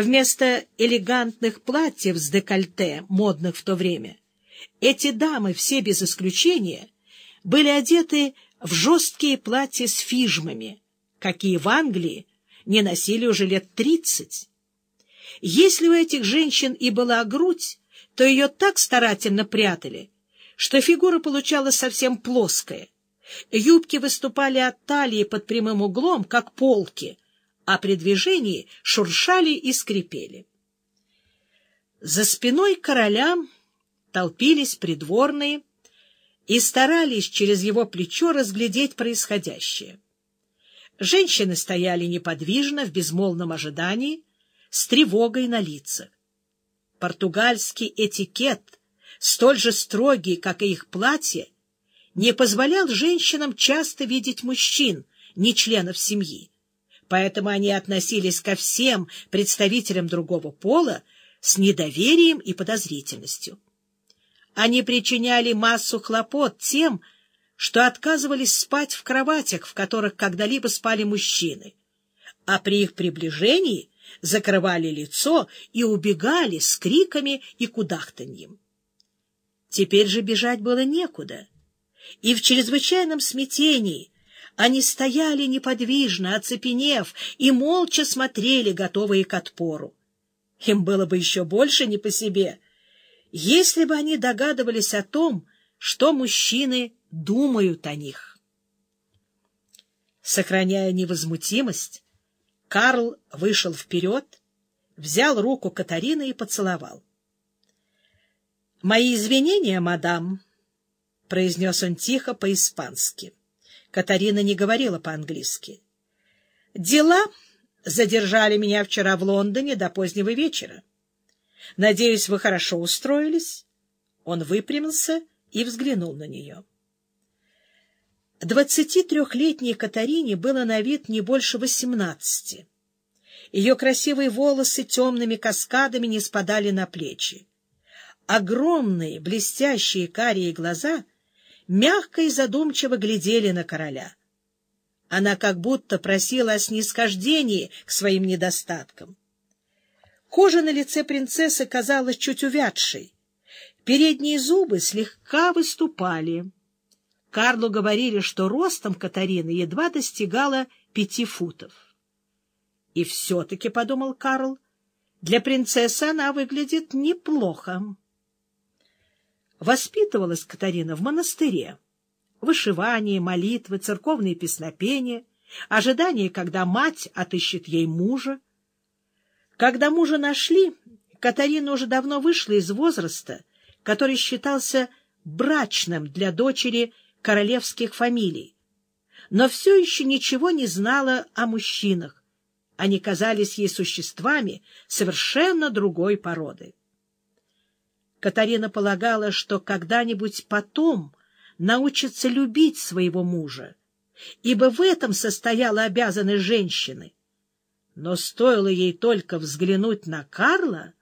Вместо элегантных платьев с декольте, модных в то время, эти дамы, все без исключения, были одеты в жесткие платья с фижмами, какие в Англии не носили уже лет тридцать. Если у этих женщин и была грудь, то ее так старательно прятали, что фигура получалась совсем плоская. Юбки выступали от талии под прямым углом, как полки, а при движении шуршали и скрипели. За спиной короля толпились придворные и старались через его плечо разглядеть происходящее. Женщины стояли неподвижно, в безмолвном ожидании, с тревогой на лицах. Португальский этикет, столь же строгий, как и их платье, не позволял женщинам часто видеть мужчин, не членов семьи. Поэтому они относились ко всем представителям другого пола с недоверием и подозрительностью. Они причиняли массу хлопот тем, что отказывались спать в кроватях, в которых когда-либо спали мужчины, а при их приближении закрывали лицо и убегали с криками и кудахтаньем. Теперь же бежать было некуда, и в чрезвычайном смятении они стояли неподвижно, оцепенев, и молча смотрели, готовые к отпору. Им было бы еще больше не по себе, если бы они догадывались о том, что мужчины думают о них. Сохраняя невозмутимость, Карл вышел вперед, взял руку Катарины и поцеловал. — Мои извинения, мадам, — произнес он тихо по-испански. Катарина не говорила по-английски. — Дела задержали меня вчера в Лондоне до позднего вечера. Надеюсь, вы хорошо устроились? Он выпрямился и взглянул на нее. Двадцати трехлетней Катарине было на вид не больше восемнадцати. Ее красивые волосы темными каскадами не спадали на плечи. Огромные, блестящие карие глаза мягко и задумчиво глядели на короля. Она как будто просила о снисхождении к своим недостаткам. Кожа на лице принцессы казалась чуть увядшей. Передние зубы слегка выступали. Карлу говорили, что ростом Катарины едва достигала пяти футов. И все-таки, — подумал Карл, — для принцессы она выглядит неплохо. Воспитывалась Катарина в монастыре. Вышивание, молитвы, церковные песнопения, ожидание, когда мать отыщет ей мужа. Когда мужа нашли, Катарина уже давно вышла из возраста, который считался брачным для дочери королевских фамилий, но все еще ничего не знала о мужчинах. Они казались ей существами совершенно другой породы. Катарина полагала, что когда-нибудь потом научится любить своего мужа, ибо в этом состояла обязанность женщины. Но стоило ей только взглянуть на Карла,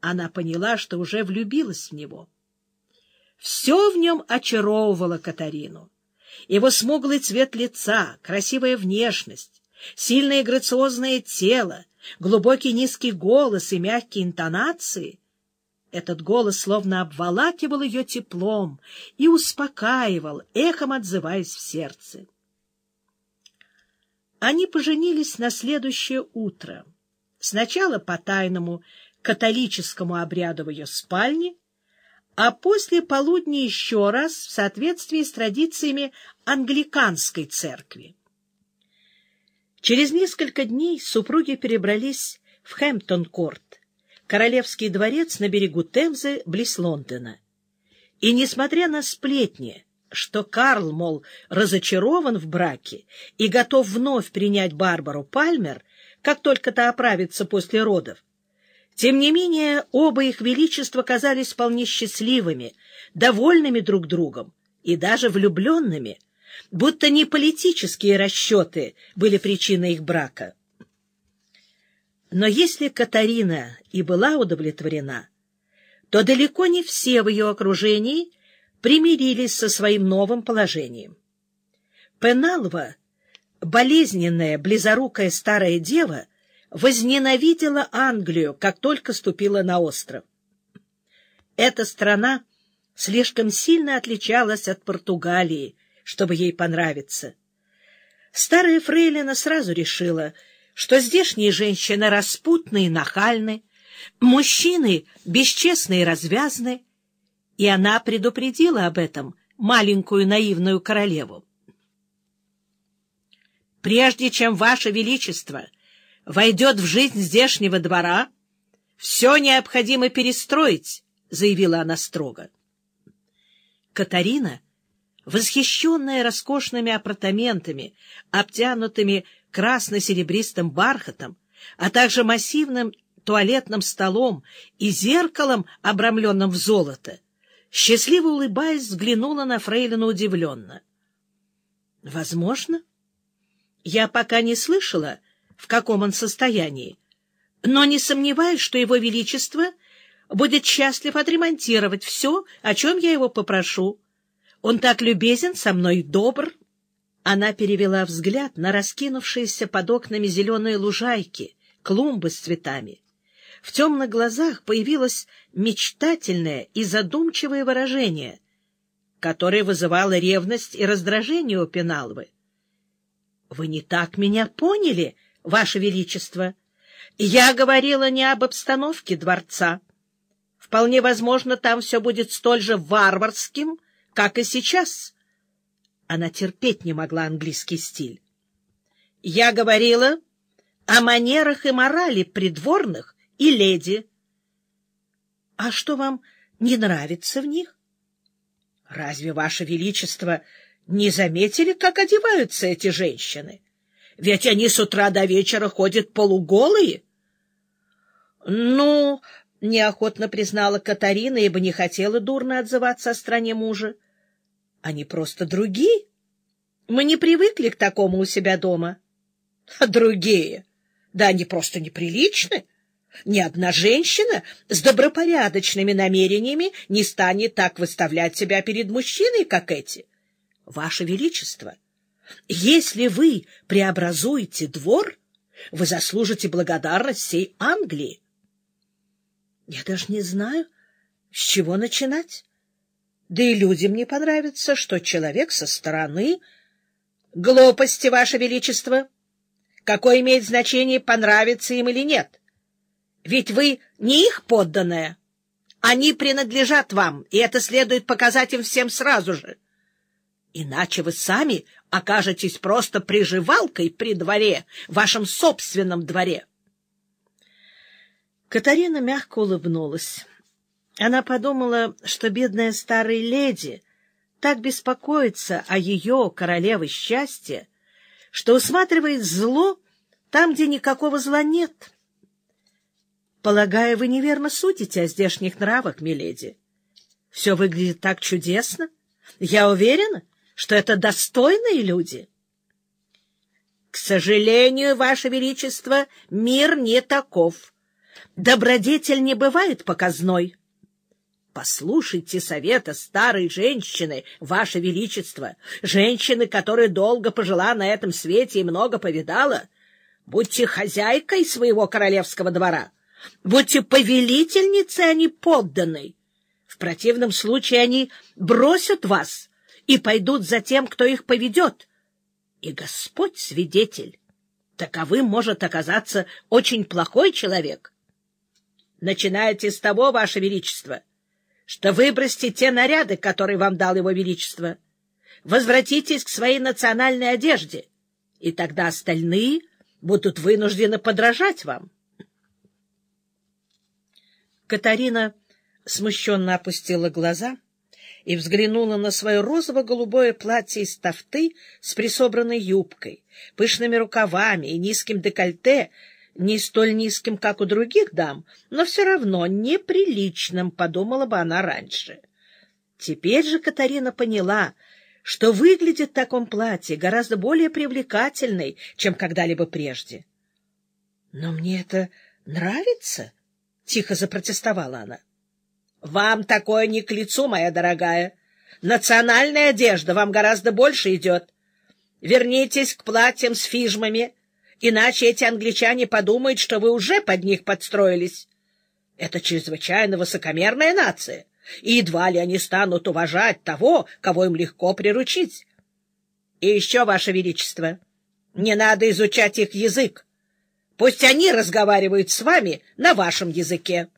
она поняла, что уже влюбилась в него. Все в нем очаровывало Катарину. Его смуглый цвет лица, красивая внешность, сильное грациозное тело, глубокий низкий голос и мягкие интонации. Этот голос словно обволакивал ее теплом и успокаивал, эхом отзываясь в сердце. Они поженились на следующее утро. Сначала по тайному католическому обряду в ее спальне, а после полудня еще раз в соответствии с традициями англиканской церкви. Через несколько дней супруги перебрались в Хэмптон-Корт, королевский дворец на берегу Темзы, близ Лондона. И, несмотря на сплетни, что Карл, мол, разочарован в браке и готов вновь принять Барбару Пальмер, как только та оправится после родов, тем не менее, оба их величества казались вполне счастливыми, довольными друг другом и даже влюбленными, будто не политические расчеты были причиной их брака. Но если Катарина и была удовлетворена, то далеко не все в ее окружении примирились со своим новым положением. Пеналва, болезненная, близорукая старая дева, возненавидела Англию, как только ступила на остров. Эта страна слишком сильно отличалась от Португалии, чтобы ей понравиться. Старая фрейлина сразу решила, что здешние женщины распутные и нахальны, мужчины бесчестные и развязны, и она предупредила об этом маленькую наивную королеву. «Прежде чем Ваше Величество войдет в жизнь здешнего двора, все необходимо перестроить», — заявила она строго. Катарина, восхищенная роскошными апартаментами, обтянутыми красно-серебристым бархатом, а также массивным туалетным столом и зеркалом, обрамленным в золото, счастливо улыбаясь, взглянула на Фрейлина удивленно. — Возможно. Я пока не слышала, в каком он состоянии, но не сомневаюсь, что его величество будет счастлив отремонтировать все, о чем я его попрошу. Он так любезен со мной добр. Она перевела взгляд на раскинувшиеся под окнами зеленые лужайки, клумбы с цветами. В темных глазах появилось мечтательное и задумчивое выражение, которое вызывало ревность и раздражение у Пеналвы. — Вы не так меня поняли, Ваше Величество. Я говорила не об обстановке дворца. Вполне возможно, там все будет столь же варварским, как и сейчас. Она терпеть не могла английский стиль. Я говорила о манерах и морали придворных и леди. — А что вам не нравится в них? — Разве, Ваше Величество, не заметили, как одеваются эти женщины? Ведь они с утра до вечера ходят полуголые. — Ну, — неохотно признала Катарина, ибо не хотела дурно отзываться о стране мужа. — Они просто другие. Мы не привыкли к такому у себя дома. — Другие? Да они просто неприличны. Ни одна женщина с добропорядочными намерениями не станет так выставлять себя перед мужчиной, как эти. Ваше Величество, если вы преобразуете двор, вы заслужите благодарность всей Англии. Я даже не знаю, с чего начинать. Да и людям не понравится, что человек со стороны... Глупости, Ваше Величество! Какое имеет значение, понравится им или нет? Ведь вы не их подданная. Они принадлежат вам, и это следует показать им всем сразу же. Иначе вы сами окажетесь просто приживалкой при дворе, вашем собственном дворе. Катарина мягко улыбнулась. Она подумала, что бедная старая леди так беспокоится о ее королеве счастья, что усматривает зло там, где никакого зла нет. Полагаю, вы неверно судите о здешних нравах, миледи. Все выглядит так чудесно. Я уверена, что это достойные люди. К сожалению, Ваше Величество, мир не таков. Добродетель не бывает показной. Послушайте совета старой женщины, Ваше Величество, женщины, которая долго пожила на этом свете и много повидала. Будьте хозяйкой своего королевского двора. Будьте повелительницей, а не подданной. В противном случае они бросят вас и пойдут за тем, кто их поведет. И Господь свидетель, таковым может оказаться очень плохой человек. Начинайте с того, Ваше Величество, что выбросьте те наряды, которые вам дал Его Величество. Возвратитесь к своей национальной одежде, и тогда остальные будут вынуждены подражать вам. Катарина смущенно опустила глаза и взглянула на свое розово-голубое платье из тафты с присобранной юбкой, пышными рукавами и низким декольте, не столь низким, как у других дам, но все равно неприличным, подумала бы она раньше. Теперь же Катарина поняла, что выглядит в таком платье гораздо более привлекательной, чем когда-либо прежде. — Но мне это нравится, тихо запротестовала она. — Вам такое не к лицу, моя дорогая. Национальная одежда вам гораздо больше идет. Вернитесь к платьям с фижмами Иначе эти англичане подумают, что вы уже под них подстроились. Это чрезвычайно высокомерная нация, и едва ли они станут уважать того, кого им легко приручить. И еще, Ваше Величество, не надо изучать их язык. Пусть они разговаривают с вами на вашем языке.